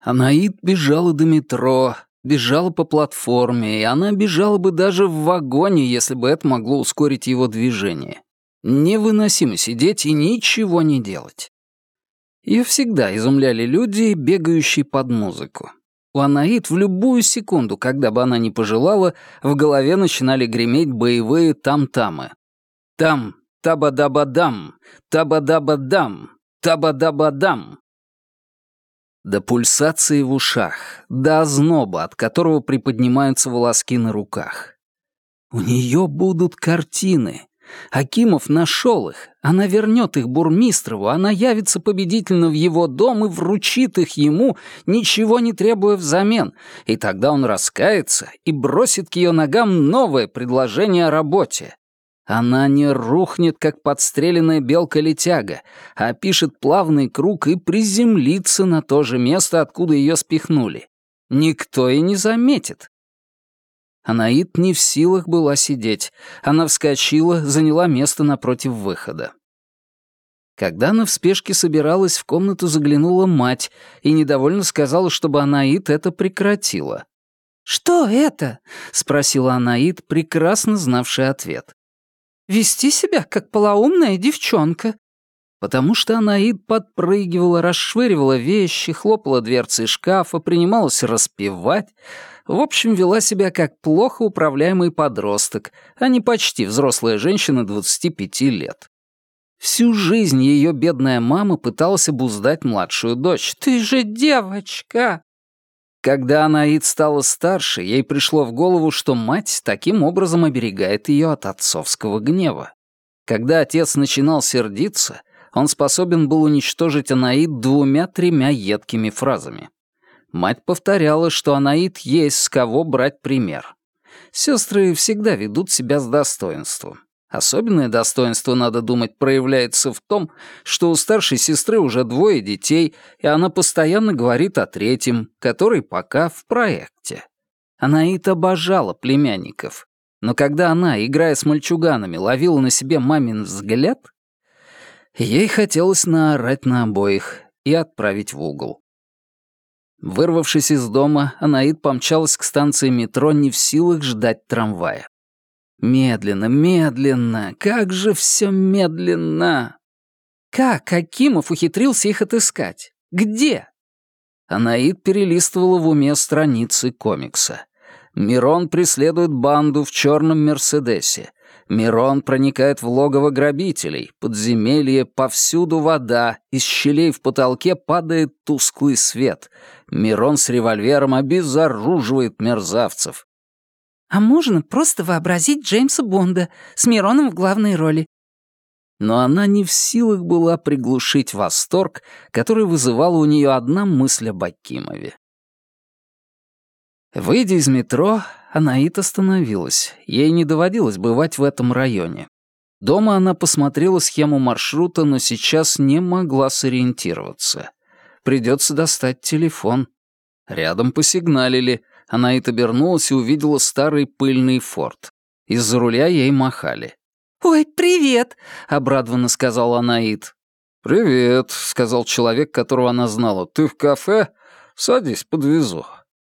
Анаид бежала до метро, бежала по платформе, и она бежала бы даже в вагоне, если бы это могло ускорить его движение. Невыносимо сидеть и ничего не делать. Ее всегда изумляли люди, бегающие под музыку. У Анаид в любую секунду, когда бы она ни пожелала, в голове начинали греметь боевые там-тамы. Там, таба-даба-дам, таба-даба-дам, таба-даба-дам. До пульсации в ушах, до озноба, от которого приподнимаются волоски на руках. У нее будут картины. Акимов нашел их. Она вернет их бурмистрову, она явится победительно в его дом и вручит их ему, ничего не требуя взамен. И тогда он раскается и бросит к ее ногам новое предложение о работе. Она не рухнет, как подстреленная белка-летяга, а пишет плавный круг и приземлится на то же место, откуда ее спихнули. Никто и не заметит. Анаит не в силах была сидеть. Она вскочила, заняла место напротив выхода. Когда она в спешке собиралась, в комнату заглянула мать и недовольно сказала, чтобы Анаит это прекратила. «Что это?» — спросила Анаит, прекрасно знавший ответ вести себя как полоумная девчонка. Потому что Анаид подпрыгивала, расшвыривала вещи, хлопала дверцы шкафа, принималась распевать. В общем, вела себя как плохо управляемый подросток, а не почти взрослая женщина 25 лет. Всю жизнь ее бедная мама пыталась обуздать младшую дочь. «Ты же девочка!» Когда Анаид стала старше, ей пришло в голову, что мать таким образом оберегает ее от отцовского гнева. Когда отец начинал сердиться, он способен был уничтожить Анаид двумя-тремя едкими фразами. Мать повторяла, что Анаид есть с кого брать пример. Сестры всегда ведут себя с достоинством. Особенное достоинство, надо думать, проявляется в том, что у старшей сестры уже двое детей, и она постоянно говорит о третьем, который пока в проекте. Она и обожала племянников. Но когда она, играя с мальчуганами, ловила на себе мамин взгляд, ей хотелось наорать на обоих и отправить в угол. Вырвавшись из дома, Анаид помчалась к станции метро не в силах ждать трамвая. Медленно, медленно, как же все медленно! Как Акимов ухитрился их отыскать? Где? Анаид перелистывала в уме страницы комикса. Мирон преследует банду в черном Мерседесе. Мирон проникает в логово грабителей, подземелье, повсюду вода, из щелей в потолке падает тусклый свет. Мирон с револьвером обезоруживает мерзавцев. А можно просто вообразить Джеймса Бонда с Мироном в главной роли. Но она не в силах была приглушить восторг, который вызывала у нее одна мысль об Акимове. Выйдя из метро, Анаит остановилась. Ей не доводилось бывать в этом районе. Дома она посмотрела схему маршрута, но сейчас не могла сориентироваться. Придется достать телефон. Рядом посигналили. Анаит обернулась и увидела старый пыльный форт. Из-за руля ей махали. «Ой, привет!» — обрадованно сказал Анаит. «Привет», — сказал человек, которого она знала. «Ты в кафе? Садись, подвезу».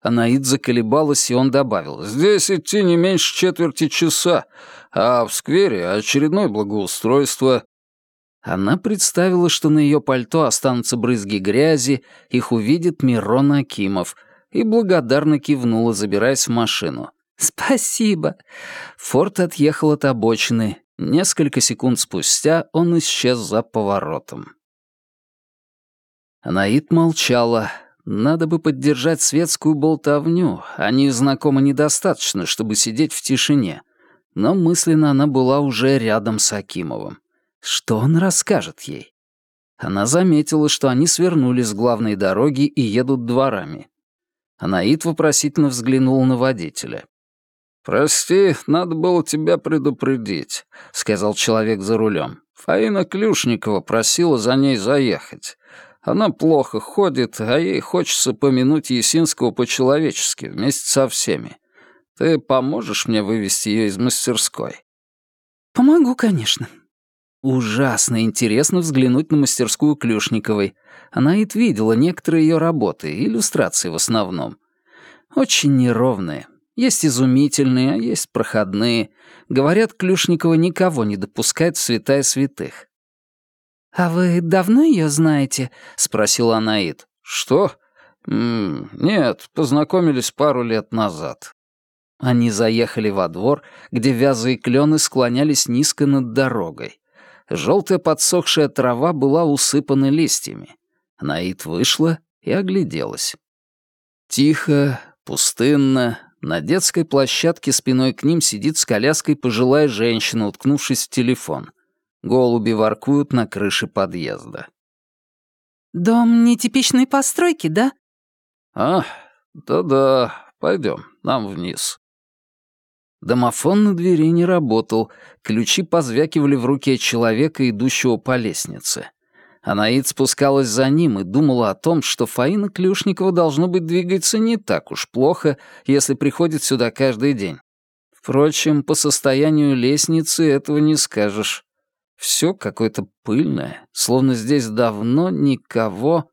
Анаид заколебалась, и он добавил. «Здесь идти не меньше четверти часа, а в сквере очередное благоустройство». Она представила, что на ее пальто останутся брызги грязи, их увидит Мирон Акимов — и благодарно кивнула, забираясь в машину. «Спасибо». Форд отъехал от обочины. Несколько секунд спустя он исчез за поворотом. Анаит молчала. Надо бы поддержать светскую болтовню, а незнакомо недостаточно, чтобы сидеть в тишине. Но мысленно она была уже рядом с Акимовым. Что он расскажет ей? Она заметила, что они свернули с главной дороги и едут дворами. Анаит вопросительно взглянул на водителя. «Прости, надо было тебя предупредить», — сказал человек за рулем. «Фаина Клюшникова просила за ней заехать. Она плохо ходит, а ей хочется помянуть Есинского по-человечески, вместе со всеми. Ты поможешь мне вывести ее из мастерской?» «Помогу, конечно». Ужасно интересно взглянуть на мастерскую Клюшниковой. Она и видела некоторые ее работы, иллюстрации в основном. Очень неровные. Есть изумительные, а есть проходные. Говорят, Клюшникова никого не допускает в святая святых. «А вы давно ее знаете?» — спросила Анаит. «Что? М -м нет, познакомились пару лет назад». Они заехали во двор, где вязы клены склонялись низко над дорогой. Желтая подсохшая трава была усыпана листьями. Наид вышла и огляделась. Тихо, пустынно, на детской площадке спиной к ним сидит с коляской пожилая женщина, уткнувшись в телефон. Голуби воркуют на крыше подъезда. «Дом нетипичной постройки, да?» «А, да-да, пойдем, нам вниз». Домофон на двери не работал, ключи позвякивали в руке человека, идущего по лестнице. Анаид спускалась за ним и думала о том, что Фаина Клюшникова, должно быть, двигается не так уж плохо, если приходит сюда каждый день. Впрочем, по состоянию лестницы этого не скажешь. Все какое-то пыльное, словно здесь давно никого.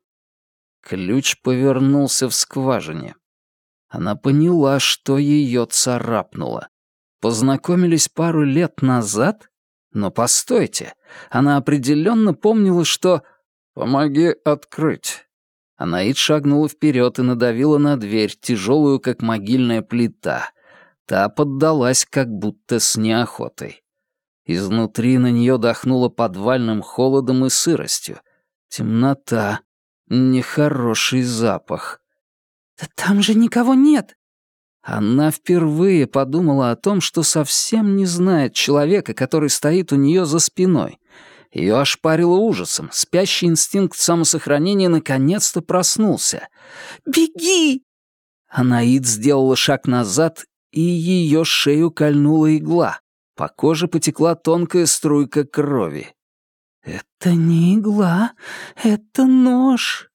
Ключ повернулся в скважине. Она поняла, что ее царапнуло. Познакомились пару лет назад? Но постойте, она определенно помнила, что... «Помоги открыть». Анаид шагнула вперед и надавила на дверь, тяжелую, как могильная плита. Та поддалась, как будто с неохотой. Изнутри на нее дохнуло подвальным холодом и сыростью. Темнота. Нехороший запах. «Да там же никого нет!» Она впервые подумала о том, что совсем не знает человека, который стоит у нее за спиной. Ее ошпарило ужасом. Спящий инстинкт самосохранения наконец-то проснулся. «Беги!» Анаид сделала шаг назад, и ее шею кольнула игла. По коже потекла тонкая струйка крови. «Это не игла, это нож».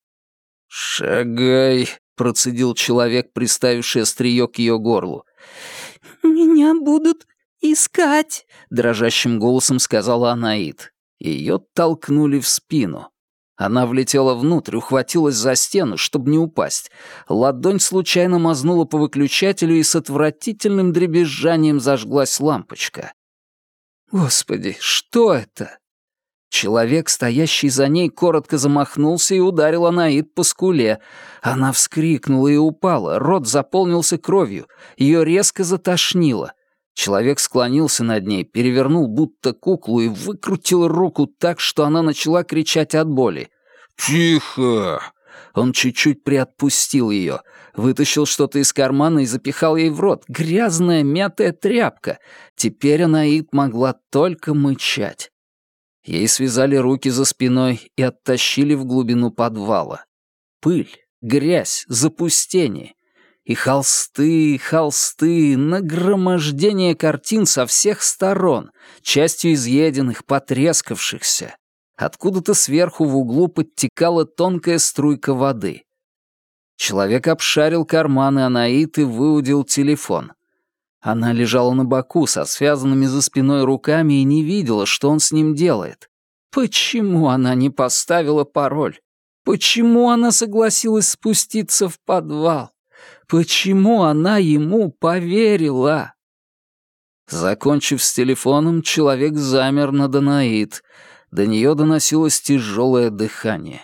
«Шагай», процедил человек, приставивший острие к ее горлу. «Меня будут искать», — дрожащим голосом сказала Анаит. Ее толкнули в спину. Она влетела внутрь, ухватилась за стену, чтобы не упасть. Ладонь случайно мазнула по выключателю, и с отвратительным дребезжанием зажглась лампочка. Господи, что это? Человек, стоящий за ней, коротко замахнулся и ударил Анаид по скуле. Она вскрикнула и упала, рот заполнился кровью, ее резко затошнило. Человек склонился над ней, перевернул будто куклу и выкрутил руку так, что она начала кричать от боли. «Тихо!» Он чуть-чуть приотпустил ее, вытащил что-то из кармана и запихал ей в рот. Грязная мятая тряпка. Теперь Анаид могла только мычать. Ей связали руки за спиной и оттащили в глубину подвала. Пыль, грязь, запустение. И холсты, холсты, нагромождение картин со всех сторон, частью изъеденных, потрескавшихся. Откуда-то сверху в углу подтекала тонкая струйка воды. Человек обшарил карманы Анаит и выудил телефон. Она лежала на боку со связанными за спиной руками и не видела, что он с ним делает. Почему она не поставила пароль? Почему она согласилась спуститься в подвал? Почему она ему поверила? Закончив с телефоном, человек замер на Данаид. До нее доносилось тяжелое дыхание.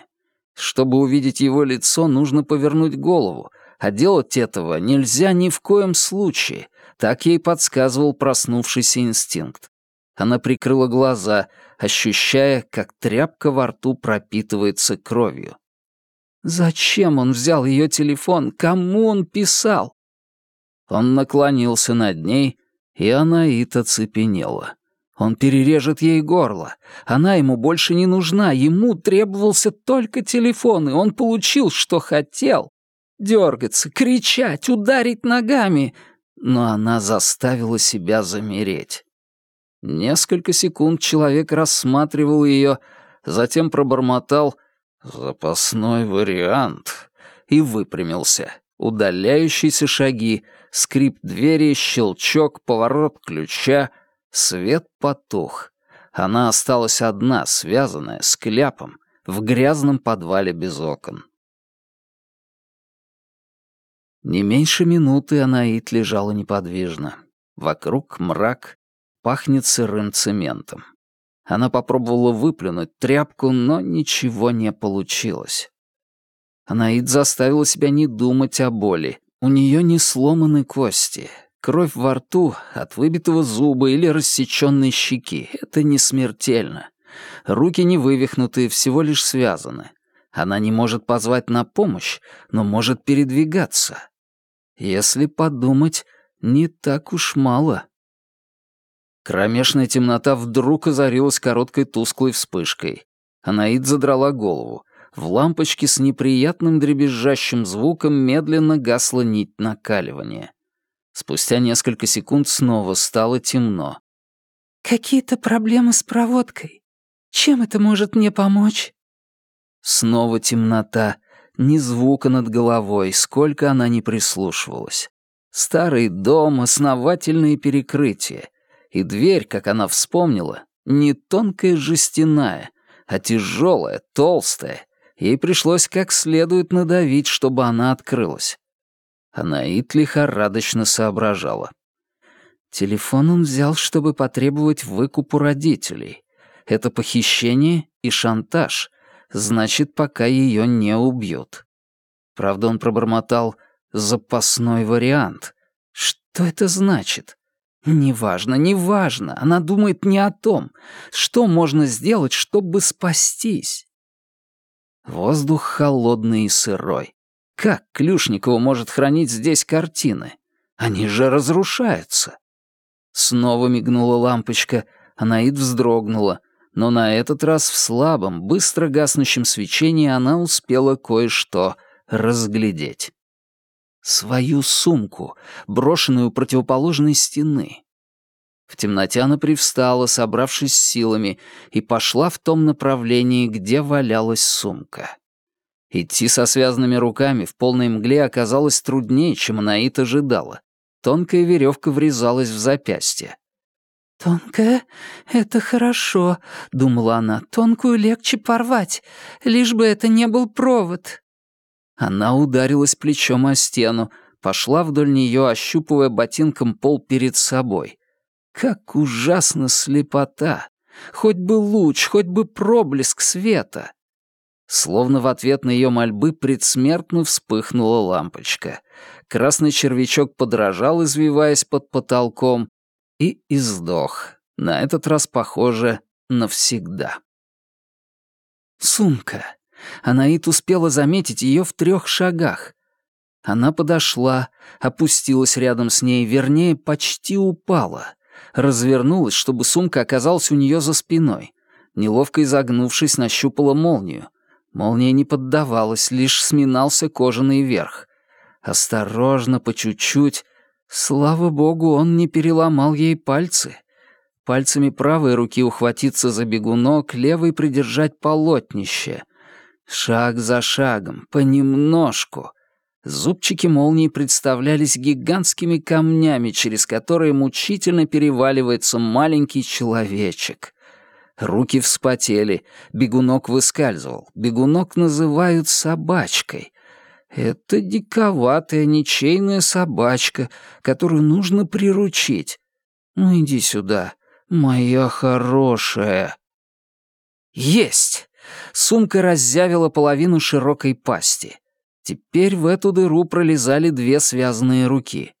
Чтобы увидеть его лицо, нужно повернуть голову, а делать этого нельзя ни в коем случае — так ей подсказывал проснувшийся инстинкт. Она прикрыла глаза, ощущая, как тряпка во рту пропитывается кровью. Зачем он взял ее телефон? Кому он писал? Он наклонился над ней, и она ит оцепенела. Он перережет ей горло. Она ему больше не нужна. Ему требовался только телефон, и он получил, что хотел. Дергаться, кричать, ударить ногами но она заставила себя замереть. Несколько секунд человек рассматривал ее, затем пробормотал «запасной вариант» и выпрямился. Удаляющиеся шаги, скрип двери, щелчок, поворот ключа, свет потух. Она осталась одна, связанная, с кляпом, в грязном подвале без окон. Не меньше минуты Анаит лежала неподвижно. Вокруг мрак, пахнет сырым цементом. Она попробовала выплюнуть тряпку, но ничего не получилось. Анаид заставила себя не думать о боли. У нее не сломаны кости. Кровь во рту от выбитого зуба или рассеченной щеки — это не смертельно. Руки не вывихнуты, всего лишь связаны. Она не может позвать на помощь, но может передвигаться. Если подумать, не так уж мало. Кромешная темнота вдруг озарилась короткой тусклой вспышкой. Анаид задрала голову. В лампочке с неприятным дребезжащим звуком медленно гасла нить накаливания. Спустя несколько секунд снова стало темно. «Какие-то проблемы с проводкой. Чем это может мне помочь?» Снова темнота, ни звука над головой, сколько она не прислушивалась. Старый дом, основательные перекрытия. И дверь, как она вспомнила, не тонкая жестяная, а тяжелая, толстая. Ей пришлось как следует надавить, чтобы она открылась. Анаит лихорадочно соображала. Телефон он взял, чтобы потребовать выкуп у родителей. Это похищение и шантаж. Значит, пока ее не убьют. Правда, он пробормотал «запасной вариант». Что это значит? Неважно, неважно. Она думает не о том, что можно сделать, чтобы спастись. Воздух холодный и сырой. Как Клюшникова может хранить здесь картины? Они же разрушаются. Снова мигнула лампочка, Анаид вздрогнула, но на этот раз в слабом, быстро гаснущем свечении она успела кое-что разглядеть. Свою сумку, брошенную у противоположной стены. В темноте она привстала, собравшись силами, и пошла в том направлении, где валялась сумка. Идти со связанными руками в полной мгле оказалось труднее, чем Анаит ожидала. Тонкая веревка врезалась в запястье. «Тонкая — это хорошо», — думала она. «Тонкую легче порвать, лишь бы это не был провод». Она ударилась плечом о стену, пошла вдоль нее, ощупывая ботинком пол перед собой. Как ужасно слепота! Хоть бы луч, хоть бы проблеск света! Словно в ответ на ее мольбы предсмертно вспыхнула лампочка. Красный червячок подражал, извиваясь под потолком, и издох. На этот раз, похоже, навсегда. Сумка. Анаит успела заметить ее в трех шагах. Она подошла, опустилась рядом с ней, вернее, почти упала. Развернулась, чтобы сумка оказалась у нее за спиной. Неловко изогнувшись, нащупала молнию. Молния не поддавалась, лишь сминался кожаный верх. Осторожно, по чуть-чуть. Слава богу, он не переломал ей пальцы. Пальцами правой руки ухватиться за бегунок, левой придержать полотнище. Шаг за шагом, понемножку. Зубчики молнии представлялись гигантскими камнями, через которые мучительно переваливается маленький человечек. Руки вспотели, бегунок выскальзывал. Бегунок называют собачкой. Это диковатая, ничейная собачка, которую нужно приручить. Ну иди сюда, моя хорошая. Есть! Сумка раззявила половину широкой пасти. Теперь в эту дыру пролезали две связанные руки.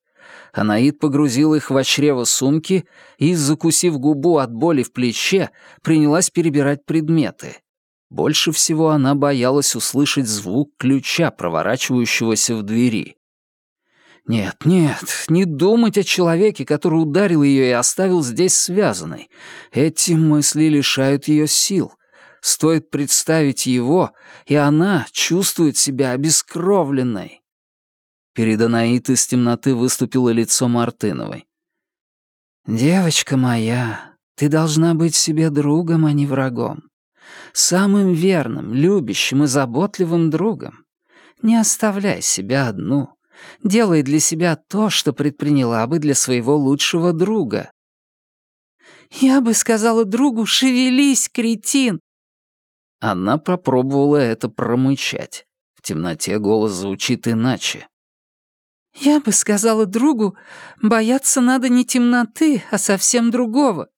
Анаид погрузил их в чрево сумки и, закусив губу от боли в плече, принялась перебирать предметы. Больше всего она боялась услышать звук ключа, проворачивающегося в двери. Нет, нет, не думать о человеке, который ударил ее и оставил здесь связанной. Эти мысли лишают ее сил. Стоит представить его, и она чувствует себя обескровленной. Перед Анаит из темноты выступило лицо Мартыновой. «Девочка моя, ты должна быть себе другом, а не врагом. Самым верным, любящим и заботливым другом. Не оставляй себя одну. Делай для себя то, что предприняла бы для своего лучшего друга. Я бы сказала другу «шевелись, кретин!» Она попробовала это промычать. В темноте голос звучит иначе. «Я бы сказала другу, бояться надо не темноты, а совсем другого».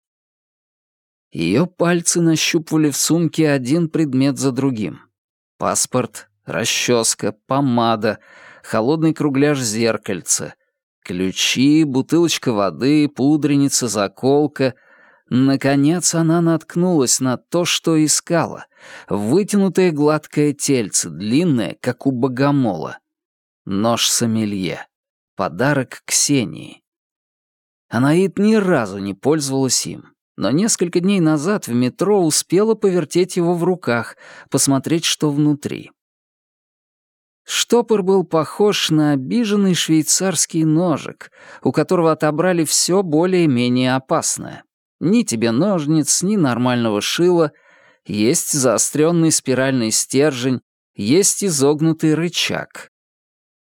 Ее пальцы нащупывали в сумке один предмет за другим. Паспорт, расческа, помада, холодный кругляш зеркальца, ключи, бутылочка воды, пудреница, заколка. Наконец она наткнулась на то, что искала. Вытянутое гладкое тельце, длинное, как у богомола. Нож сомелье. Подарок Ксении. Анаит ни разу не пользовалась им, но несколько дней назад в метро успела повертеть его в руках, посмотреть, что внутри. Штопор был похож на обиженный швейцарский ножик, у которого отобрали все более-менее опасное. Ни тебе ножниц, ни нормального шила. Есть заостренный спиральный стержень, есть изогнутый рычаг.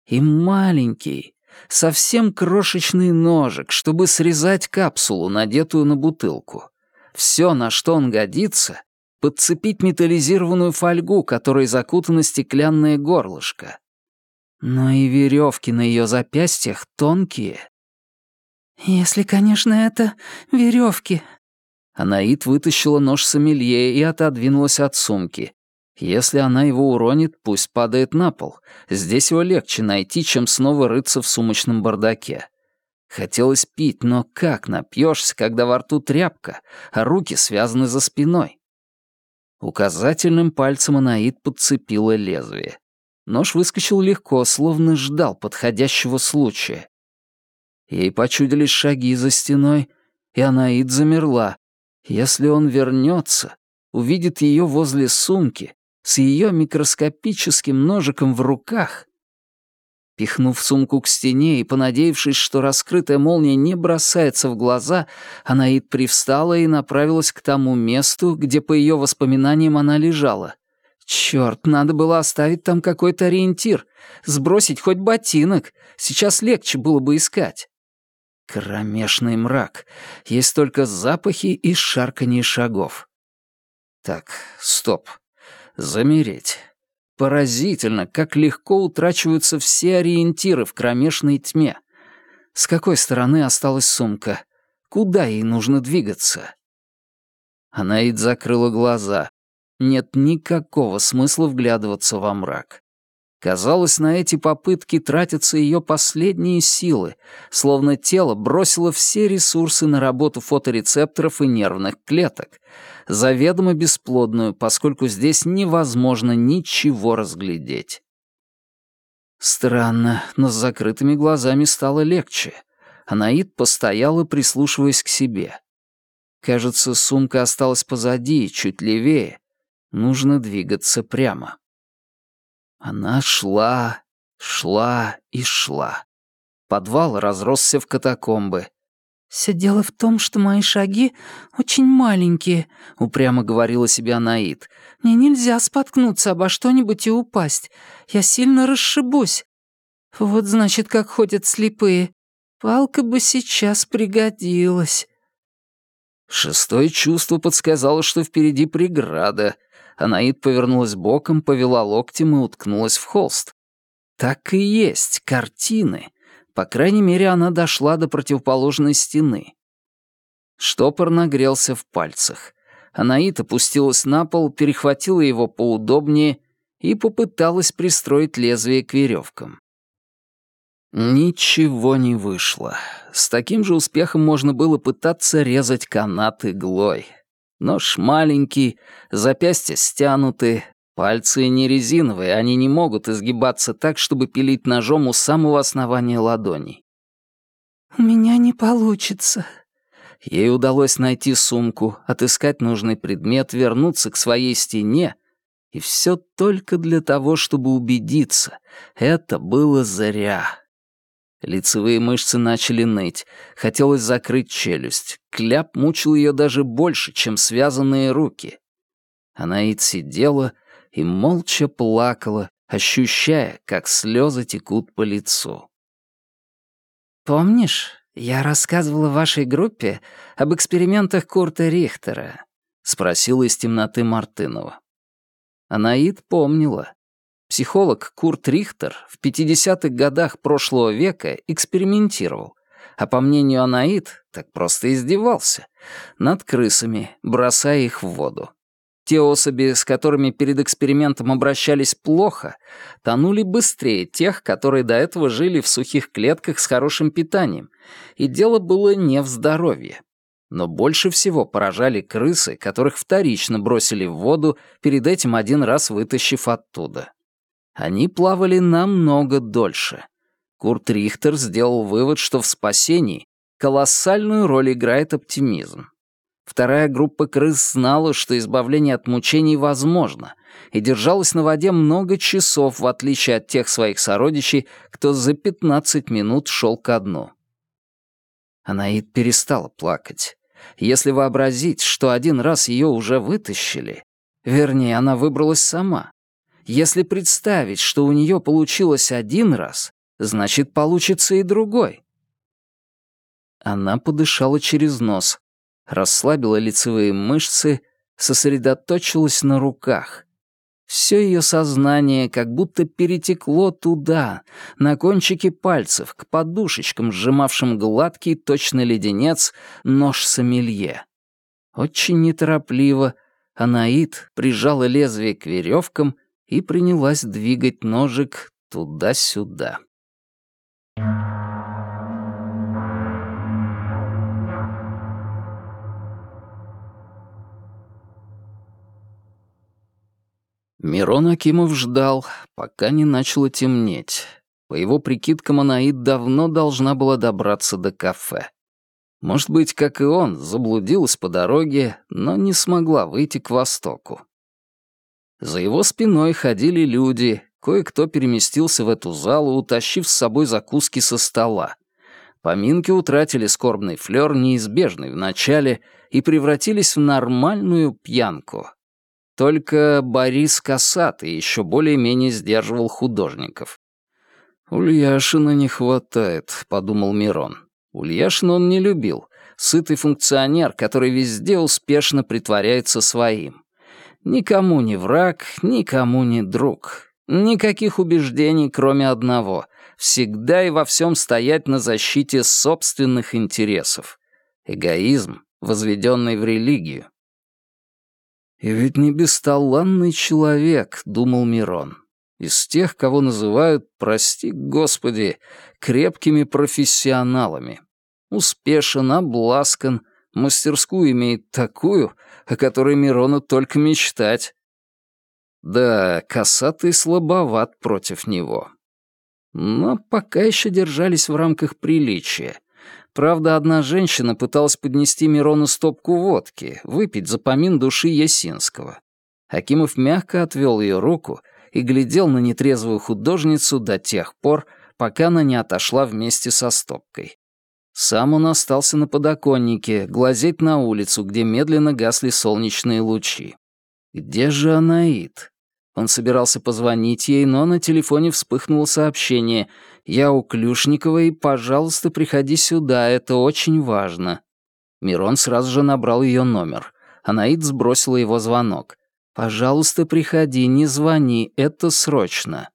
И маленький, совсем крошечный ножик, чтобы срезать капсулу, надетую на бутылку. Все, на что он годится, подцепить металлизированную фольгу, которой закутано стеклянное горлышко. Но и веревки на ее запястьях тонкие. «Если, конечно, это веревки. Анаит вытащила нож сомелье и отодвинулась от сумки. Если она его уронит, пусть падает на пол. Здесь его легче найти, чем снова рыться в сумочном бардаке. Хотелось пить, но как напьешься, когда во рту тряпка, а руки связаны за спиной? Указательным пальцем Анаит подцепила лезвие. Нож выскочил легко, словно ждал подходящего случая. Ей почудились шаги за стеной, и Анаит замерла. Если он вернется, увидит ее возле сумки, с ее микроскопическим ножиком в руках. Пихнув сумку к стене и понадеявшись, что раскрытая молния не бросается в глаза, Анаид привстала и направилась к тому месту, где, по ее воспоминаниям, она лежала. Черт, надо было оставить там какой-то ориентир, сбросить хоть ботинок, сейчас легче было бы искать. Кромешный мрак, есть только запахи и шарканье шагов. Так, стоп, замереть. Поразительно, как легко утрачиваются все ориентиры в кромешной тьме. С какой стороны осталась сумка? Куда ей нужно двигаться? Анаид закрыла глаза. Нет никакого смысла вглядываться во мрак. Казалось, на эти попытки тратятся ее последние силы, словно тело бросило все ресурсы на работу фоторецепторов и нервных клеток, заведомо бесплодную, поскольку здесь невозможно ничего разглядеть. Странно, но с закрытыми глазами стало легче. Анаид постояла, прислушиваясь к себе. Кажется, сумка осталась позади, чуть левее. Нужно двигаться прямо. Она шла, шла и шла. Подвал разросся в катакомбы. «Все дело в том, что мои шаги очень маленькие», — упрямо говорила себе Анаит. «Мне нельзя споткнуться обо что-нибудь и упасть. Я сильно расшибусь. Вот, значит, как ходят слепые. Палка бы сейчас пригодилась». Шестое чувство подсказало, что впереди преграда, Анаид повернулась боком, повела локтем и уткнулась в холст. Так и есть, картины. По крайней мере, она дошла до противоположной стены. Штопор нагрелся в пальцах. Анаит опустилась на пол, перехватила его поудобнее и попыталась пристроить лезвие к веревкам. Ничего не вышло. С таким же успехом можно было пытаться резать канат иглой. Нож маленький, запястья стянуты, пальцы не резиновые, они не могут изгибаться так, чтобы пилить ножом у самого основания ладоней. «У меня не получится». Ей удалось найти сумку, отыскать нужный предмет, вернуться к своей стене, и все только для того, чтобы убедиться, это было зря. Лицевые мышцы начали ныть. Хотелось закрыть челюсть. Кляп мучил ее даже больше, чем связанные руки. Анаит сидела и молча плакала, ощущая, как слезы текут по лицу. «Помнишь, «Я рассказывала вашей группе об экспериментах Курта Рихтера», — спросила из темноты Мартынова. Анаид помнила. Психолог Курт Рихтер в 50-х годах прошлого века экспериментировал, а по мнению Анаид, так просто издевался, над крысами, бросая их в воду. Те особи, с которыми перед экспериментом обращались плохо, тонули быстрее тех, которые до этого жили в сухих клетках с хорошим питанием, и дело было не в здоровье. Но больше всего поражали крысы, которых вторично бросили в воду, перед этим один раз вытащив оттуда. Они плавали намного дольше. Курт Рихтер сделал вывод, что в спасении колоссальную роль играет оптимизм. Вторая группа крыс знала, что избавление от мучений возможно, и держалась на воде много часов, в отличие от тех своих сородичей, кто за 15 минут шел ко дну. Анаид перестала плакать. Если вообразить, что один раз ее уже вытащили, вернее, она выбралась сама. Если представить, что у нее получилось один раз, значит, получится и другой. Она подышала через нос, расслабила лицевые мышцы, сосредоточилась на руках. Все ее сознание как будто перетекло туда, на кончики пальцев, к подушечкам, сжимавшим гладкий, точно леденец, нож сомелье. Очень неторопливо Анаит прижала лезвие к веревкам и принялась двигать ножик туда-сюда. Мирон Акимов ждал, пока не начало темнеть. По его прикидкам, Анаид давно должна была добраться до кафе. Может быть, как и он, заблудилась по дороге, но не смогла выйти к востоку. За его спиной ходили люди, кое-кто переместился в эту залу, утащив с собой закуски со стола. Поминки утратили скорбный флёр, неизбежный в начале, и превратились в нормальную пьянку, только Борис Касатый еще более-менее сдерживал художников. «Ульяшина не хватает», — подумал Мирон. Ульяшина он не любил. Сытый функционер, который везде успешно притворяется своим. Никому не враг, никому не друг. Никаких убеждений, кроме одного. Всегда и во всем стоять на защите собственных интересов. Эгоизм, возведенный в религию. «И ведь не бесталанный человек», — думал Мирон. «Из тех, кого называют, прости господи, крепкими профессионалами. Успешен, обласкан, мастерскую имеет такую, о которой Мирону только мечтать». Да, косатый слабоват против него. Но пока еще держались в рамках приличия. Правда, одна женщина пыталась поднести Мирону стопку водки, выпить за помин души Ясинского. Акимов мягко отвел ее руку и глядел на нетрезвую художницу до тех пор, пока она не отошла вместе со стопкой. Сам он остался на подоконнике, глазеть на улицу, где медленно гасли солнечные лучи. Где же Анаит? Он собирался позвонить ей, но на телефоне вспыхнуло сообщение «Я у Клюшникова, и, пожалуйста, приходи сюда, это очень важно». Мирон сразу же набрал ее номер. Анаид сбросила его звонок. «Пожалуйста, приходи, не звони, это срочно».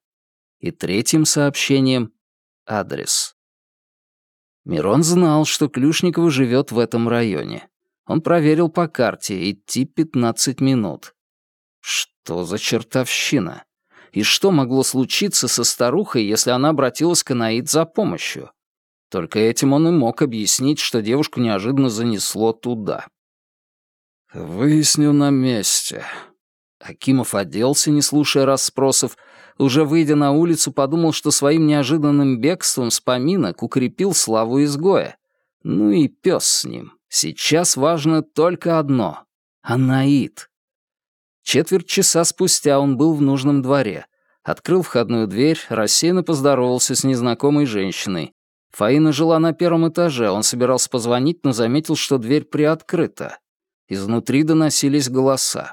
И третьим сообщением — адрес. Мирон знал, что Клюшникова живет в этом районе. Он проверил по карте, идти 15 минут. Что за чертовщина? И что могло случиться со старухой, если она обратилась к Анаид за помощью? Только этим он и мог объяснить, что девушку неожиданно занесло туда. «Выясню на месте». Акимов оделся, не слушая расспросов. Уже выйдя на улицу, подумал, что своим неожиданным бегством с поминок укрепил славу изгоя. Ну и пес с ним. Сейчас важно только одно — Анаид. Четверть часа спустя он был в нужном дворе. Открыл входную дверь, рассеянно поздоровался с незнакомой женщиной. Фаина жила на первом этаже, он собирался позвонить, но заметил, что дверь приоткрыта. Изнутри доносились голоса.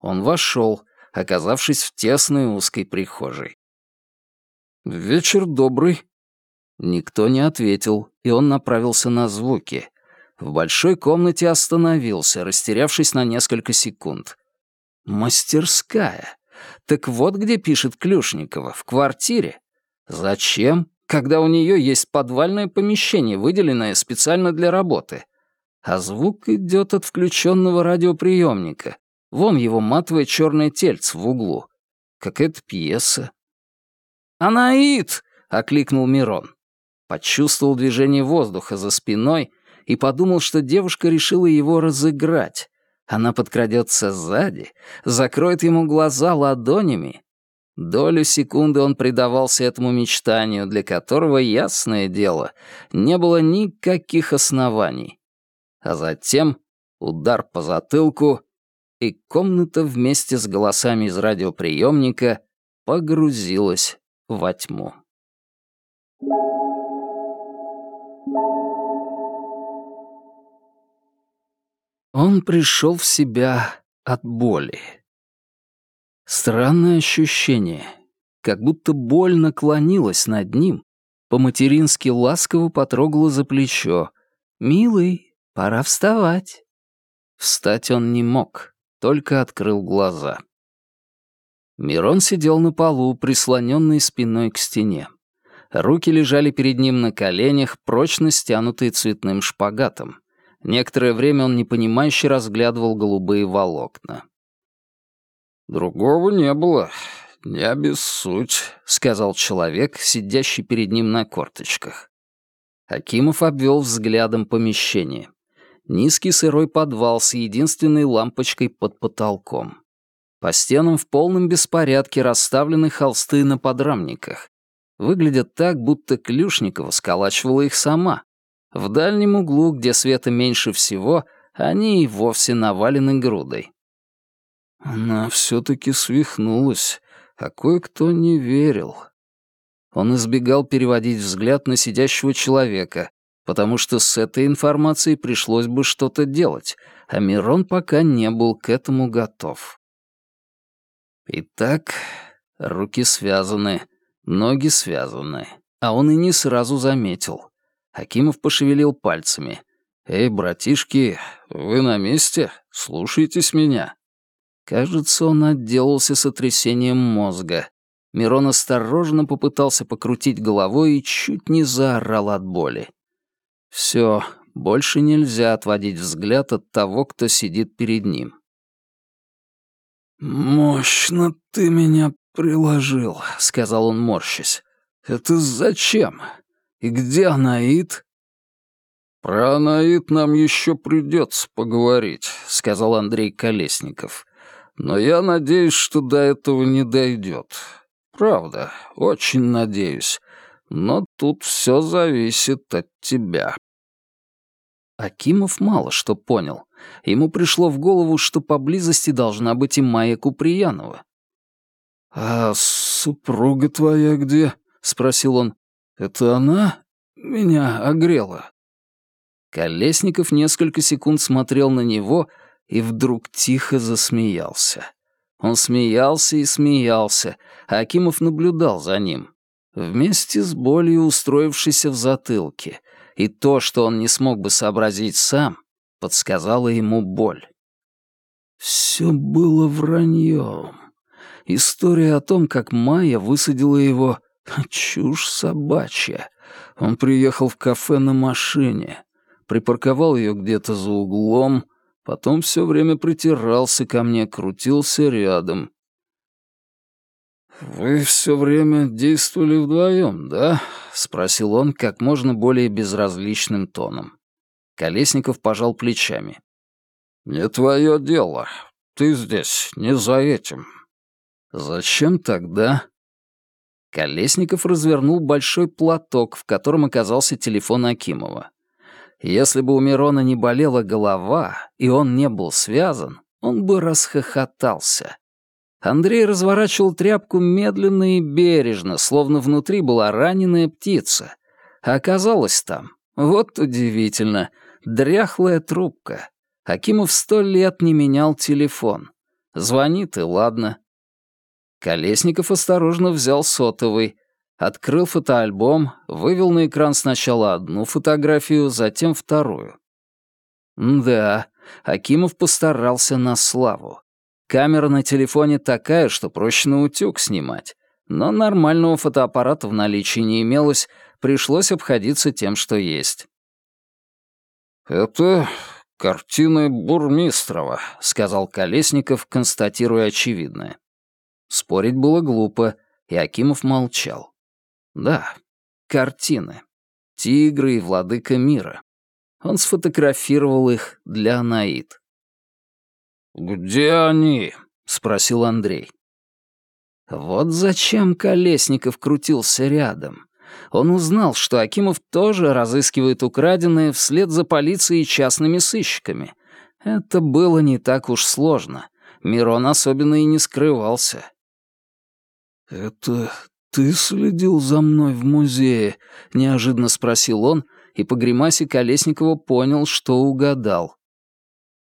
Он вошел, оказавшись в тесной узкой прихожей. «Вечер добрый». Никто не ответил, и он направился на звуки. В большой комнате остановился, растерявшись на несколько секунд. Мастерская. Так вот где пишет Клюшникова, в квартире. Зачем, когда у нее есть подвальное помещение, выделенное специально для работы? А звук идет от включенного радиоприемника. Вон его матовое черное тельце в углу. Какая-то пьеса. «Анаит!» — окликнул Мирон. Почувствовал движение воздуха за спиной и подумал, что девушка решила его разыграть. Она подкрадется сзади, закроет ему глаза ладонями. Долю секунды он предавался этому мечтанию, для которого, ясное дело, не было никаких оснований. А затем удар по затылку, и комната вместе с голосами из радиоприемника погрузилась во тьму. Он пришел в себя от боли. Странное ощущение, как будто боль наклонилась над ним, по-матерински ласково потрогала за плечо. «Милый, пора вставать». Встать он не мог, только открыл глаза. Мирон сидел на полу, прислоненный спиной к стене. Руки лежали перед ним на коленях, прочно стянутые цветным шпагатом. Некоторое время он непонимающе разглядывал голубые волокна. «Другого не было. Не обессудь», — сказал человек, сидящий перед ним на корточках. Акимов обвел взглядом помещение. Низкий сырой подвал с единственной лампочкой под потолком. По стенам в полном беспорядке расставлены холсты на подрамниках. Выглядят так, будто Клюшникова сколачивала их сама. В дальнем углу, где света меньше всего, они и вовсе навалены грудой. Она все-таки свихнулась, а кое-кто не верил. Он избегал переводить взгляд на сидящего человека, потому что с этой информацией пришлось бы что-то делать, а Мирон пока не был к этому готов. Итак, руки связаны, ноги связаны, а он и не сразу заметил. Акимов пошевелил пальцами. «Эй, братишки, вы на месте? Слушайтесь меня». Кажется, он отделался сотрясением мозга. Мирон осторожно попытался покрутить головой и чуть не заорал от боли. Все, больше нельзя отводить взгляд от того, кто сидит перед ним. «Мощно ты меня приложил», — сказал он, морщась. «Это зачем? И где Анаит?» «Про Анаит нам еще придется поговорить», — сказал Андрей Колесников. «Но я надеюсь, что до этого не дойдет. Правда, очень надеюсь. Но тут все зависит от тебя». Акимов мало что понял. Ему пришло в голову, что поблизости должна быть и Майя Куприянова. «А супруга твоя где?» — спросил он. «Это она меня огрела?» Колесников несколько секунд смотрел на него и вдруг тихо засмеялся. Он смеялся и смеялся, а Акимов наблюдал за ним. Вместе с болью, устроившейся в затылке, и то, что он не смог бы сообразить сам, подсказала ему боль. Все было враньем. История о том, как Майя высадила его, чушь собачья. Он приехал в кафе на машине, припарковал ее где-то за углом, потом все время притирался ко мне, крутился рядом. «Вы все время действовали вдвоем, да?» — спросил он как можно более безразличным тоном. Колесников пожал плечами. «Не твое дело. Ты здесь не за этим». «Зачем тогда?» Колесников развернул большой платок, в котором оказался телефон Акимова. Если бы у Мирона не болела голова, и он не был связан, он бы расхохотался. Андрей разворачивал тряпку медленно и бережно, словно внутри была раненая птица. А оказалось там, вот удивительно, дряхлая трубка. Акимов сто лет не менял телефон. Звонит и ладно. Колесников осторожно взял сотовый. Открыл фотоальбом, вывел на экран сначала одну фотографию, затем вторую. Да, Акимов постарался на славу. Камера на телефоне такая, что проще на утюг снимать. Но нормального фотоаппарата в наличии не имелось, пришлось обходиться тем, что есть. «Это картины Бурмистрова», — сказал Колесников, констатируя очевидное. Спорить было глупо, и Акимов молчал. Да, картины. Тигры и владыка мира. Он сфотографировал их для Анаид. «Где они?» — спросил Андрей. Вот зачем Колесников крутился рядом. Он узнал, что Акимов тоже разыскивает украденное вслед за полицией и частными сыщиками. Это было не так уж сложно. Мирон особенно и не скрывался. «Это «Ты следил за мной в музее?» — неожиданно спросил он, и по гримасе Колесникова понял, что угадал.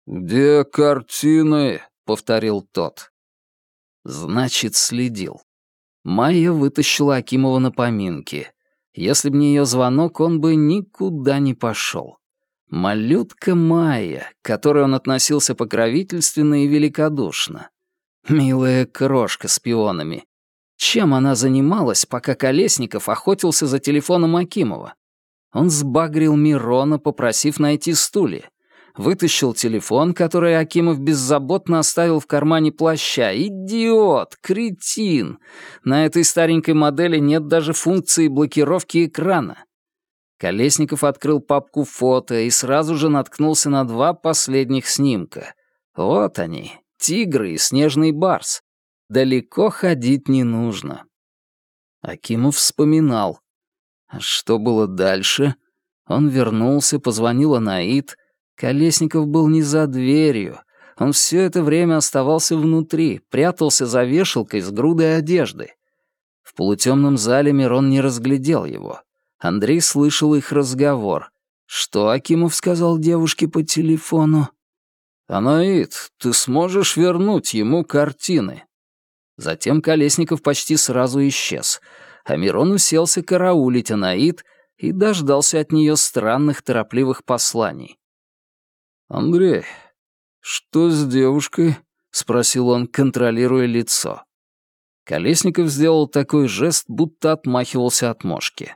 «Где картины?» — повторил тот. «Значит, следил». Майя вытащила Акимова на поминки. Если б не ее звонок, он бы никуда не пошел. Малютка Майя, к которой он относился покровительственно и великодушно. Милая крошка с пионами. Чем она занималась, пока Колесников охотился за телефоном Акимова? Он сбагрил Мирона, попросив найти стулья. Вытащил телефон, который Акимов беззаботно оставил в кармане плаща. Идиот! Кретин! На этой старенькой модели нет даже функции блокировки экрана. Колесников открыл папку фото и сразу же наткнулся на два последних снимка. Вот они, тигры и снежный барс. Далеко ходить не нужно. Акимов вспоминал. А что было дальше? Он вернулся, позвонил Анаит. Колесников был не за дверью. Он все это время оставался внутри, прятался за вешалкой с грудой одежды. В полутемном зале Мирон не разглядел его. Андрей слышал их разговор. Что Акимов сказал девушке по телефону? «Анаит, ты сможешь вернуть ему картины?» Затем Колесников почти сразу исчез, а Мирон уселся караулить Анаит и дождался от нее странных торопливых посланий. «Андрей, что с девушкой?» — спросил он, контролируя лицо. Колесников сделал такой жест, будто отмахивался от мошки.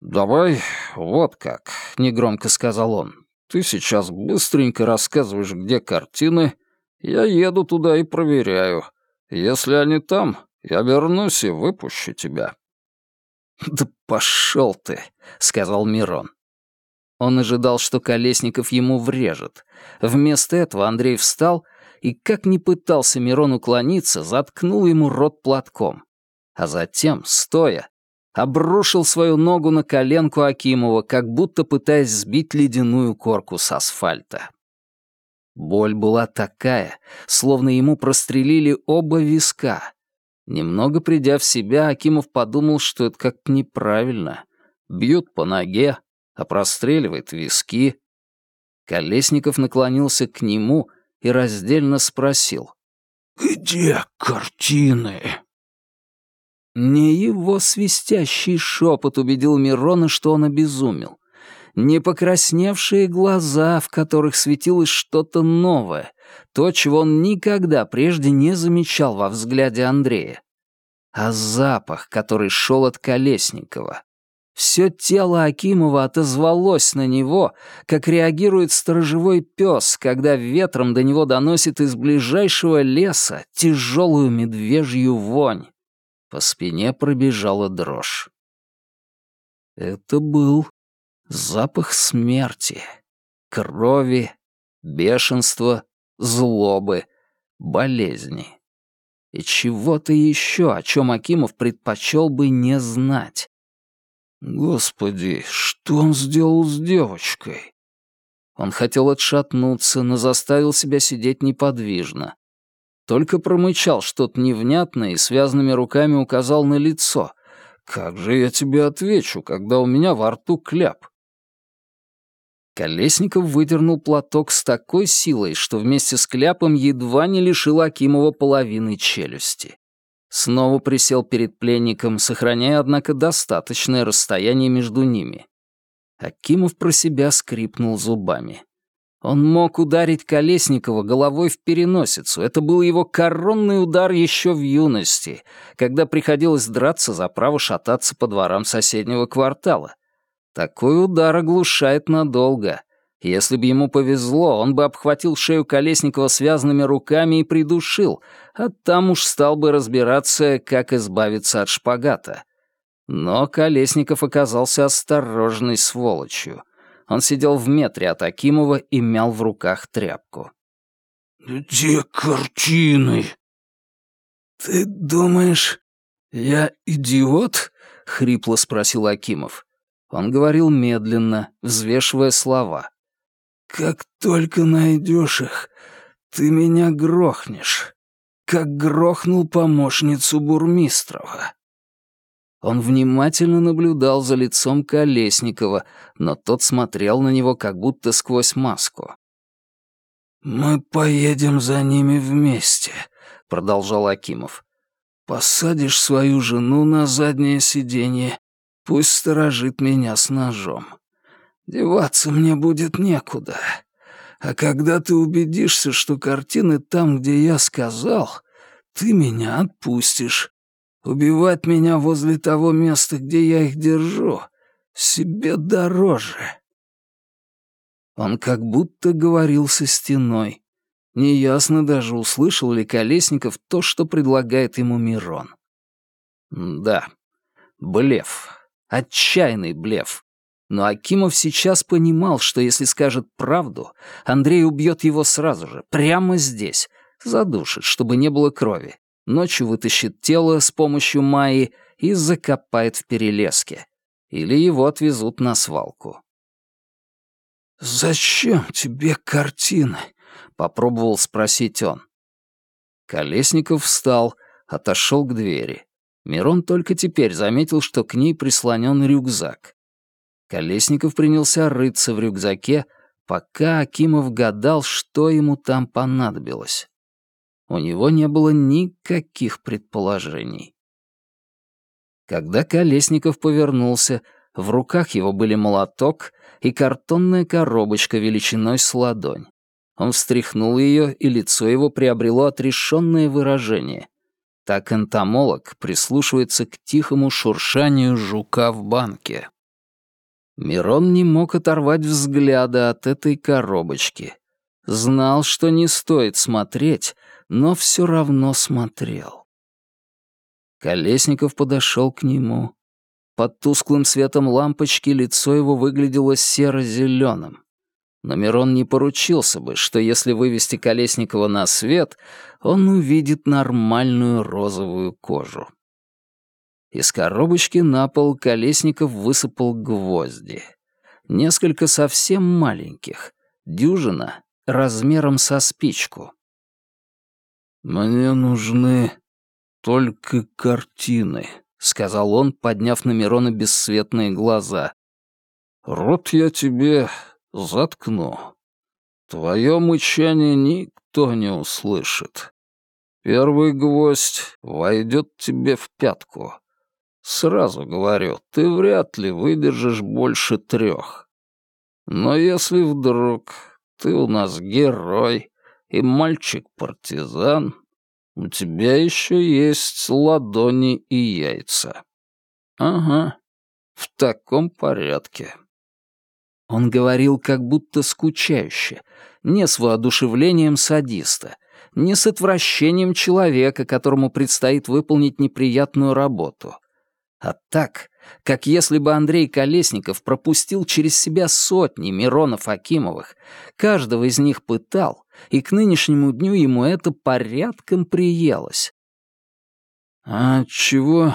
«Давай вот как», — негромко сказал он. «Ты сейчас быстренько рассказываешь, где картины. Я еду туда и проверяю. Если они там, я вернусь и выпущу тебя». «Да пошел ты», — сказал Мирон. Он ожидал, что Колесников ему врежет. Вместо этого Андрей встал и, как ни пытался Мирон уклониться, заткнул ему рот платком. А затем, стоя, обрушил свою ногу на коленку Акимова, как будто пытаясь сбить ледяную корку с асфальта. Боль была такая, словно ему прострелили оба виска. Немного придя в себя, Акимов подумал, что это как-то неправильно. Бьют по ноге, а простреливает виски. Колесников наклонился к нему и раздельно спросил. «Где картины?» Не его свистящий шепот убедил Мирона, что он обезумел не покрасневшие глаза, в которых светилось что-то новое, то, чего он никогда прежде не замечал во взгляде Андрея, а запах, который шел от Колесникова. Все тело Акимова отозвалось на него, как реагирует сторожевой пес, когда ветром до него доносит из ближайшего леса тяжелую медвежью вонь. По спине пробежала дрожь. Это был Запах смерти, крови, бешенства, злобы, болезни. И чего-то еще, о чем Акимов предпочел бы не знать. Господи, что он сделал с девочкой? Он хотел отшатнуться, но заставил себя сидеть неподвижно. Только промычал что-то невнятное и связанными руками указал на лицо. «Как же я тебе отвечу, когда у меня во рту кляп?» Колесников выдернул платок с такой силой, что вместе с кляпом едва не лишил Акимова половины челюсти. Снова присел перед пленником, сохраняя, однако, достаточное расстояние между ними. Акимов про себя скрипнул зубами. Он мог ударить Колесникова головой в переносицу. Это был его коронный удар еще в юности, когда приходилось драться за право шататься по дворам соседнего квартала. Такой удар оглушает надолго. Если бы ему повезло, он бы обхватил шею Колесникова связанными руками и придушил, а там уж стал бы разбираться, как избавиться от шпагата. Но Колесников оказался осторожной сволочью. Он сидел в метре от Акимова и мял в руках тряпку. «Где картины?» «Ты думаешь, я идиот?» — хрипло спросил Акимов. Он говорил медленно, взвешивая слова. «Как только найдешь их, ты меня грохнешь, как грохнул помощницу Бурмистрова». Он внимательно наблюдал за лицом Колесникова, но тот смотрел на него как будто сквозь маску. «Мы поедем за ними вместе», — продолжал Акимов. «Посадишь свою жену на заднее сиденье, пусть сторожит меня с ножом. Деваться мне будет некуда. А когда ты убедишься, что картины там, где я сказал, ты меня отпустишь. Убивать меня возле того места, где я их держу, себе дороже. Он как будто говорил со стеной. Неясно даже, услышал ли Колесников то, что предлагает ему Мирон. Да, блеф. Отчаянный блеф. Но Акимов сейчас понимал, что если скажет правду, Андрей убьет его сразу же, прямо здесь, задушит, чтобы не было крови. Ночью вытащит тело с помощью Майи и закопает в перелеске. Или его отвезут на свалку. «Зачем тебе картины?» — попробовал спросить он. Колесников встал, отошел к двери. Мирон только теперь заметил, что к ней прислонен рюкзак. Колесников принялся рыться в рюкзаке, пока Акимов гадал, что ему там понадобилось. У него не было никаких предположений. Когда Колесников повернулся, в руках его были молоток и картонная коробочка величиной с ладонь. Он встряхнул ее, и лицо его приобрело отрешенное выражение. Так энтомолог прислушивается к тихому шуршанию жука в банке. Мирон не мог оторвать взгляда от этой коробочки. Знал, что не стоит смотреть, но все равно смотрел. Колесников подошел к нему. Под тусклым светом лампочки лицо его выглядело серо-зеленым. Но Мирон не поручился бы, что если вывести Колесникова на свет, он увидит нормальную розовую кожу. Из коробочки на пол Колесников высыпал гвозди. Несколько совсем маленьких, дюжина размером со спичку. «Мне нужны только картины», — сказал он, подняв на Мирона бесцветные глаза. «Рот я тебе заткну. Твое мычание никто не услышит. Первый гвоздь войдет тебе в пятку. Сразу говорю, ты вряд ли выдержишь больше трех. Но если вдруг ты у нас герой и мальчик-партизан, у тебя еще есть ладони и яйца. Ага, в таком порядке. Он говорил как будто скучающе, не с воодушевлением садиста, не с отвращением человека, которому предстоит выполнить неприятную работу, а так, как если бы Андрей Колесников пропустил через себя сотни Миронов Акимовых, каждого из них пытал, и к нынешнему дню ему это порядком приелось. «А чего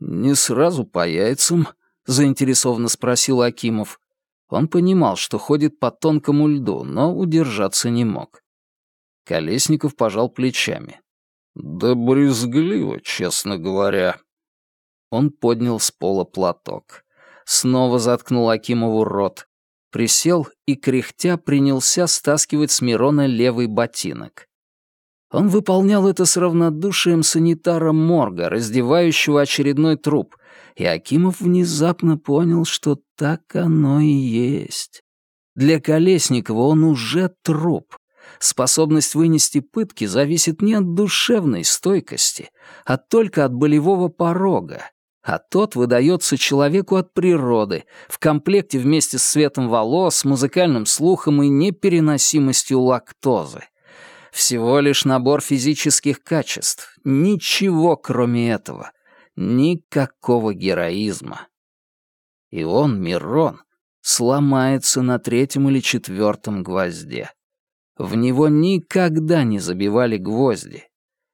не сразу по яйцам?» — заинтересованно спросил Акимов. Он понимал, что ходит по тонкому льду, но удержаться не мог. Колесников пожал плечами. «Да брезгливо, честно говоря». Он поднял с пола платок. Снова заткнул Акимову рот. Присел и, кряхтя, принялся стаскивать с Мирона левый ботинок. Он выполнял это с равнодушием санитара морга, раздевающего очередной труп, и Акимов внезапно понял, что так оно и есть. Для Колесникова он уже труп. Способность вынести пытки зависит не от душевной стойкости, а только от болевого порога, а тот выдается человеку от природы, в комплекте вместе с цветом волос, музыкальным слухом и непереносимостью лактозы. Всего лишь набор физических качеств, ничего кроме этого, никакого героизма. И он, Мирон, сломается на третьем или четвертом гвозде. В него никогда не забивали гвозди.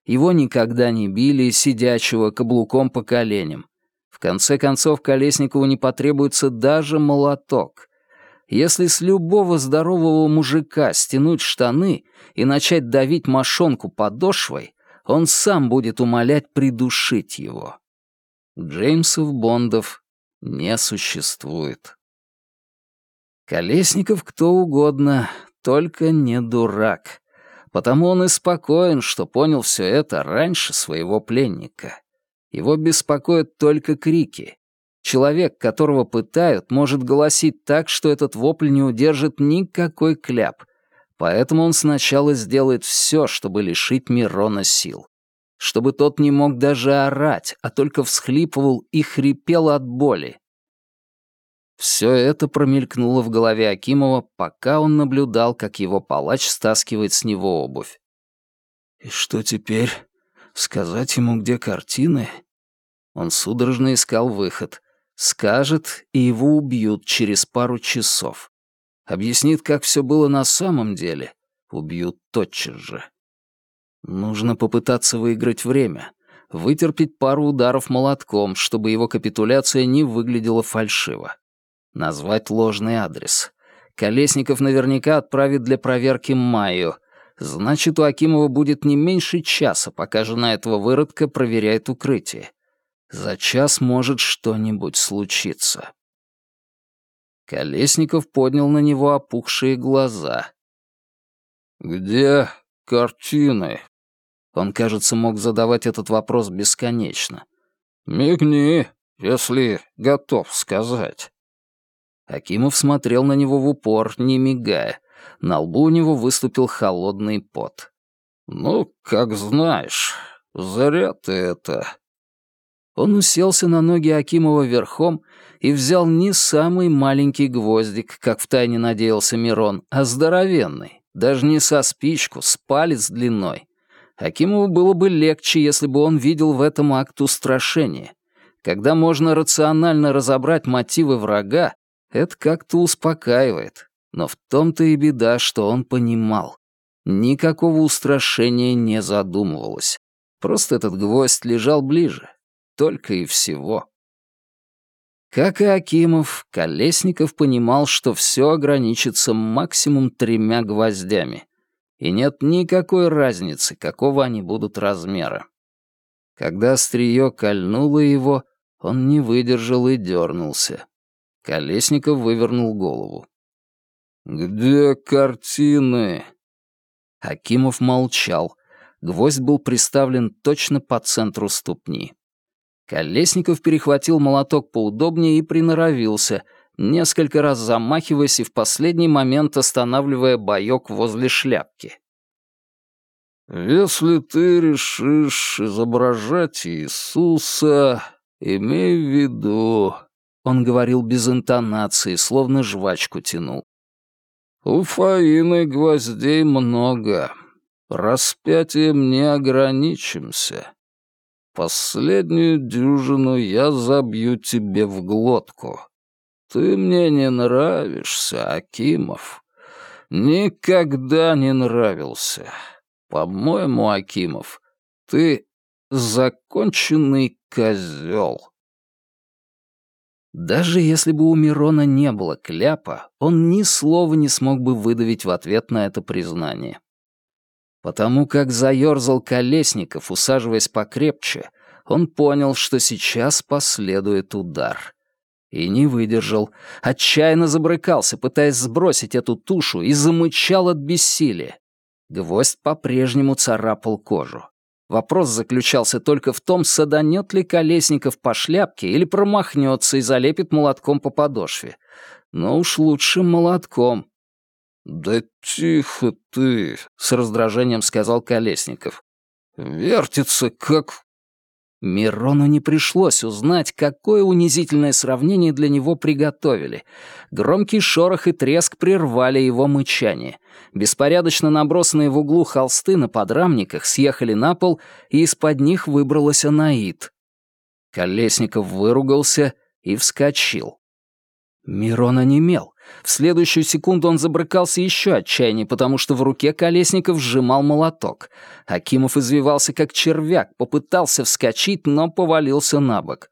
Его никогда не били сидячего каблуком по коленям. Конце концов, Колесникову не потребуется даже молоток. Если с любого здорового мужика стянуть штаны и начать давить мошонку подошвой, он сам будет умолять придушить его. Джеймсов Бондов не существует. Колесников кто угодно, только не дурак. Потому он и спокоен, что понял все это раньше своего пленника. Его беспокоят только крики. Человек, которого пытают, может голосить так, что этот вопль не удержит никакой кляп. Поэтому он сначала сделает все, чтобы лишить Мирона сил. Чтобы тот не мог даже орать, а только всхлипывал и хрипел от боли. Все это промелькнуло в голове Акимова, пока он наблюдал, как его палач стаскивает с него обувь. «И что теперь? Сказать ему, где картины?» Он судорожно искал выход. Скажет, и его убьют через пару часов. Объяснит, как все было на самом деле. Убьют тотчас же. Нужно попытаться выиграть время. Вытерпеть пару ударов молотком, чтобы его капитуляция не выглядела фальшиво. Назвать ложный адрес. Колесников наверняка отправит для проверки Майю. Значит, у Акимова будет не меньше часа, пока жена этого выродка проверяет укрытие. За час может что-нибудь случиться. Колесников поднял на него опухшие глаза. «Где картины?» Он, кажется, мог задавать этот вопрос бесконечно. «Мигни, если готов сказать». Акимов смотрел на него в упор, не мигая. На лбу у него выступил холодный пот. «Ну, как знаешь, зря ты это...» Он уселся на ноги Акимова верхом и взял не самый маленький гвоздик, как втайне надеялся Мирон, а здоровенный, даже не со спичку, с палец длиной. Акимову было бы легче, если бы он видел в этом акт устрашения. Когда можно рационально разобрать мотивы врага, это как-то успокаивает. Но в том-то и беда, что он понимал. Никакого устрашения не задумывалось. Просто этот гвоздь лежал ближе. Только и всего. Как и Акимов, Колесников понимал, что все ограничится максимум тремя гвоздями. И нет никакой разницы, какого они будут размера. Когда острие кольнуло его, он не выдержал и дернулся. Колесников вывернул голову. «Где картины?» Акимов молчал. Гвоздь был приставлен точно по центру ступни. Колесников перехватил молоток поудобнее и приноровился, несколько раз замахиваясь и в последний момент останавливая боёк возле шляпки. «Если ты решишь изображать Иисуса, имей в виду, он говорил без интонации, словно жвачку тянул. «У Фаины гвоздей много. Распятием не ограничимся. Последнюю дюжину я забью тебе в глотку. Ты мне не нравишься, Акимов. Никогда не нравился. По-моему, Акимов, ты законченный козел. Даже если бы у Мирона не было кляпа, он ни слова не смог бы выдавить в ответ на это признание. Потому как заёрзал Колесников, усаживаясь покрепче, он понял, что сейчас последует удар. И не выдержал, отчаянно забрыкался, пытаясь сбросить эту тушу, и замычал от бессилия. Гвоздь по-прежнему царапал кожу. Вопрос заключался только в том, саданет ли Колесников по шляпке или промахнется и залепит молотком по подошве. Но уж лучше молотком. «Да тихо ты», — с раздражением сказал Колесников. «Вертится, как Мирону не пришлось узнать, какое унизительное сравнение для него приготовили. Громкий шорох и треск прервали его мычание. Беспорядочно набросанные в углу холсты на подрамниках съехали на пол, и из-под них выбралась Анаит. Колесников выругался и вскочил. Мирон онемел. В следующую секунду он забрыкался еще отчаяннее, потому что в руке Колесников сжимал молоток. Акимов извивался как червяк, попытался вскочить, но повалился на бок.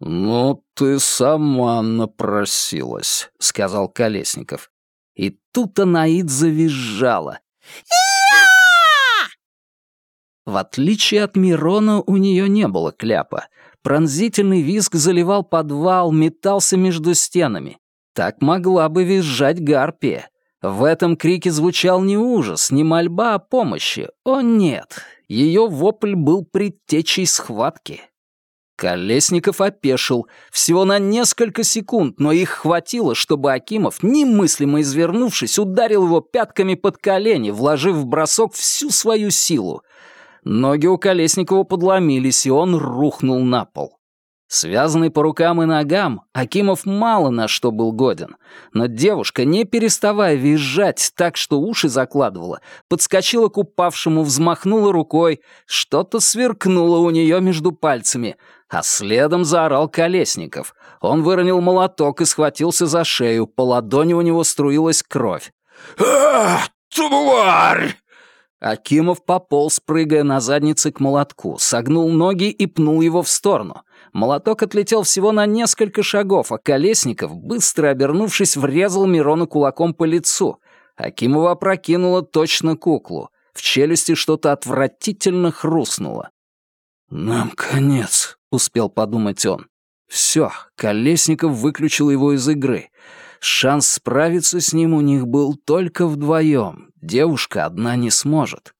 «Ну, ты сама напросилась», — сказал Колесников. И тут Анаид завизжала. В отличие от Мирона, у нее не было кляпа. Пронзительный визг заливал подвал, метался между стенами. Так могла бы визжать гарпия. В этом крике звучал не ужас, не мольба о помощи. О нет, ее вопль был предтечей схватки. Колесников опешил всего на несколько секунд, но их хватило, чтобы Акимов, немыслимо извернувшись, ударил его пятками под колени, вложив в бросок всю свою силу. Ноги у Колесникова подломились, и он рухнул на пол. Связанный по рукам и ногам, Акимов мало на что был годен, но девушка, не переставая визжать так, что уши закладывала, подскочила к упавшему, взмахнула рукой, что-то сверкнуло у нее между пальцами, а следом заорал Колесников. Он выронил молоток и схватился за шею, по ладони у него струилась кровь. «А, тварь!» Акимов пополз, прыгая на заднице к молотку, согнул ноги и пнул его в сторону. Молоток отлетел всего на несколько шагов, а Колесников, быстро обернувшись, врезал Мирону кулаком по лицу. Акимова опрокинула точно куклу. В челюсти что-то отвратительно хрустнуло. «Нам конец», — успел подумать он. Все, Колесников выключил его из игры. Шанс справиться с ним у них был только вдвоем. Девушка одна не сможет.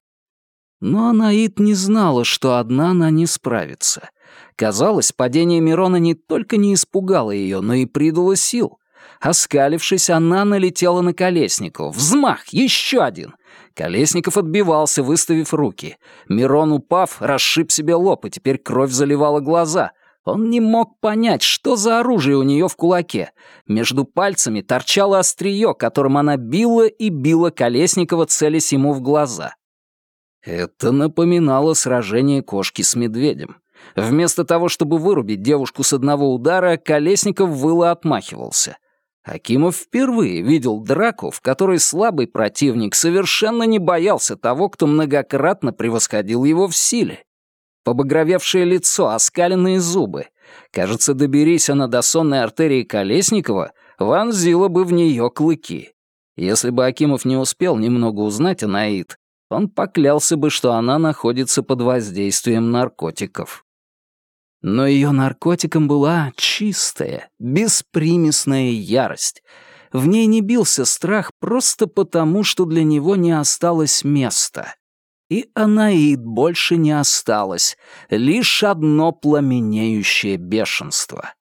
Но Анаит не знала, что одна она не справится. Казалось, падение Мирона не только не испугало ее, но и придало сил. Оскалившись, она налетела на Колесникова. Взмах! Еще один! Колесников отбивался, выставив руки. Мирон, упав, расшиб себе лоб, и теперь кровь заливала глаза. Он не мог понять, что за оружие у нее в кулаке. Между пальцами торчало острие, которым она била и била Колесникова, целясь ему в глаза. Это напоминало сражение кошки с медведем. Вместо того, чтобы вырубить девушку с одного удара, Колесников выло отмахивался. Акимов впервые видел драку, в которой слабый противник совершенно не боялся того, кто многократно превосходил его в силе. Побагровевшее лицо, оскаленные зубы. Кажется, доберись она до сонной артерии Колесникова, вонзила бы в нее клыки. Если бы Акимов не успел немного узнать о Наид, он поклялся бы, что она находится под воздействием наркотиков. Но ее наркотиком была чистая, беспримесная ярость. В ней не бился страх просто потому, что для него не осталось места. И Анаид больше не осталось, лишь одно пламенеющее бешенство.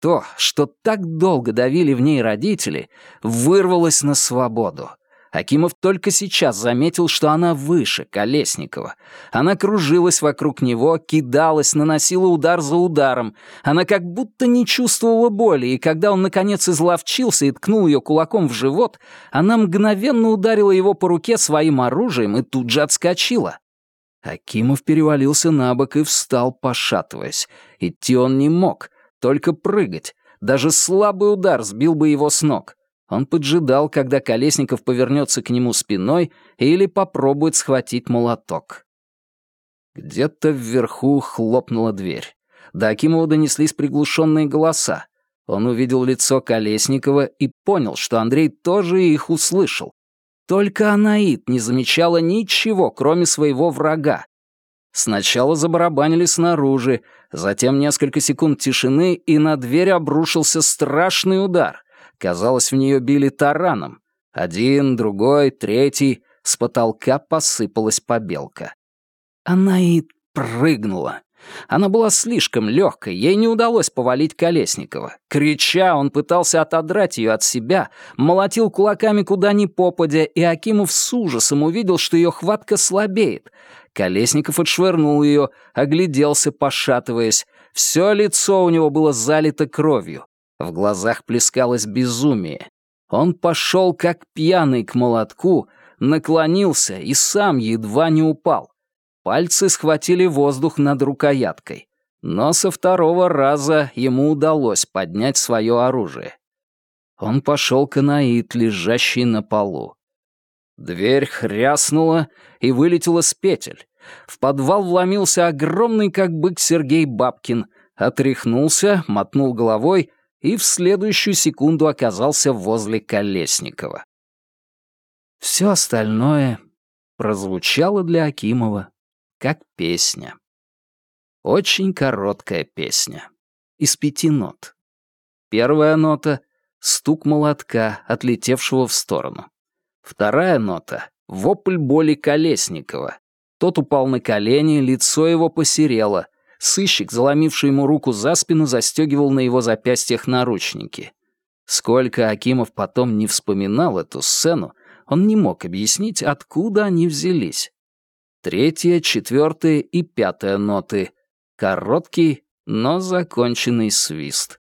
То, что так долго давили в ней родители, вырвалось на свободу — Акимов только сейчас заметил, что она выше Колесникова. Она кружилась вокруг него, кидалась, наносила удар за ударом. Она как будто не чувствовала боли, и когда он, наконец, изловчился и ткнул ее кулаком в живот, она мгновенно ударила его по руке своим оружием и тут же отскочила. Акимов перевалился на бок и встал, пошатываясь. Идти он не мог, только прыгать. Даже слабый удар сбил бы его с ног. Он поджидал, когда Колесников повернется к нему спиной или попробует схватить молоток. Где-то вверху хлопнула дверь. До Акимова донеслись приглушенные голоса. Он увидел лицо Колесникова и понял, что Андрей тоже их услышал. Только Анаит не замечала ничего, кроме своего врага. Сначала забарабанили снаружи, затем несколько секунд тишины, и на дверь обрушился страшный удар. Казалось, в нее били тараном. Один, другой, третий. С потолка посыпалась побелка. Анаит прыгнула. Она была слишком легкой, ей не удалось повалить Колесникова. Крича, он пытался отодрать ее от себя, молотил кулаками куда ни попадя, и Акимов с ужасом увидел, что ее хватка слабеет. Колесников отшвырнул ее, огляделся, пошатываясь. Все лицо у него было залито кровью. В глазах плескалось безумие. Он пошел как пьяный к молотку, наклонился и сам едва не упал. Пальцы схватили воздух над рукояткой. Но со второго раза ему удалось поднять свое оружие. Он пошел к Анаит, лежащей на полу. Дверь хряснула и вылетела с петель. В подвал вломился огромный, как бык, Сергей Бабкин, отряхнулся, мотнул головой и в следующую секунду оказался возле Колесникова. Все остальное прозвучало для Акимова как песня. Очень короткая песня. Из пяти нот. Первая нота — стук молотка, отлетевшего в сторону. Вторая нота — вопль боли Колесникова. Тот упал на колени, лицо его посерело. Сыщик, заломивший ему руку за спину, застегивал на его запястьях наручники. Сколько Акимов потом не вспоминал эту сцену, он не мог объяснить, откуда они взялись. Третья, четвертая и пятая ноты. Короткий, но законченный свист.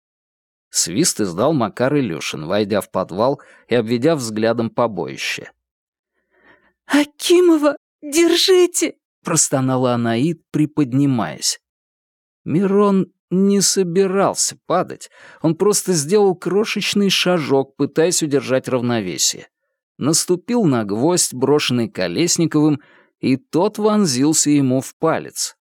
Свист издал Макар Илюшин, войдя в подвал и обведя взглядом побоище. «Акимова, держите!» — простонала Анаид, приподнимаясь. Мирон не собирался падать, он просто сделал крошечный шажок, пытаясь удержать равновесие. Наступил на гвоздь, брошенный Колесниковым, и тот вонзился ему в палец.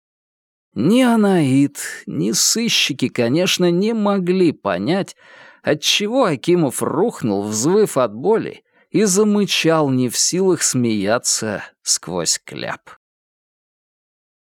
Ни Анаит, ни сыщики, конечно, не могли понять, отчего Акимов рухнул, взвыв от боли, и замычал не в силах смеяться сквозь кляп.